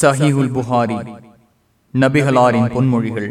சஹீஹுல் புகாரி நபிகளாரின் பொன்மொழிகள்